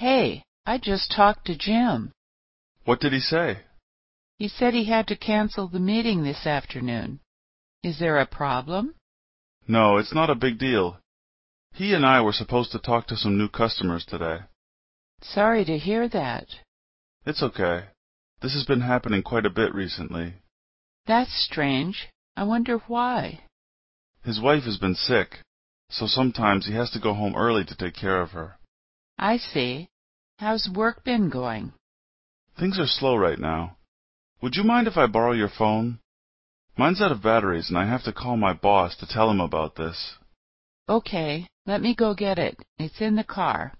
Hey, I just talked to Jim. What did he say? He said he had to cancel the meeting this afternoon. Is there a problem? No, it's not a big deal. He and I were supposed to talk to some new customers today. Sorry to hear that. It's okay. This has been happening quite a bit recently. That's strange. I wonder why. His wife has been sick, so sometimes he has to go home early to take care of her. I see. How's work been going? Things are slow right now. Would you mind if I borrow your phone? Mine's out of batteries and I have to call my boss to tell him about this. Okay, let me go get it. It's in the car.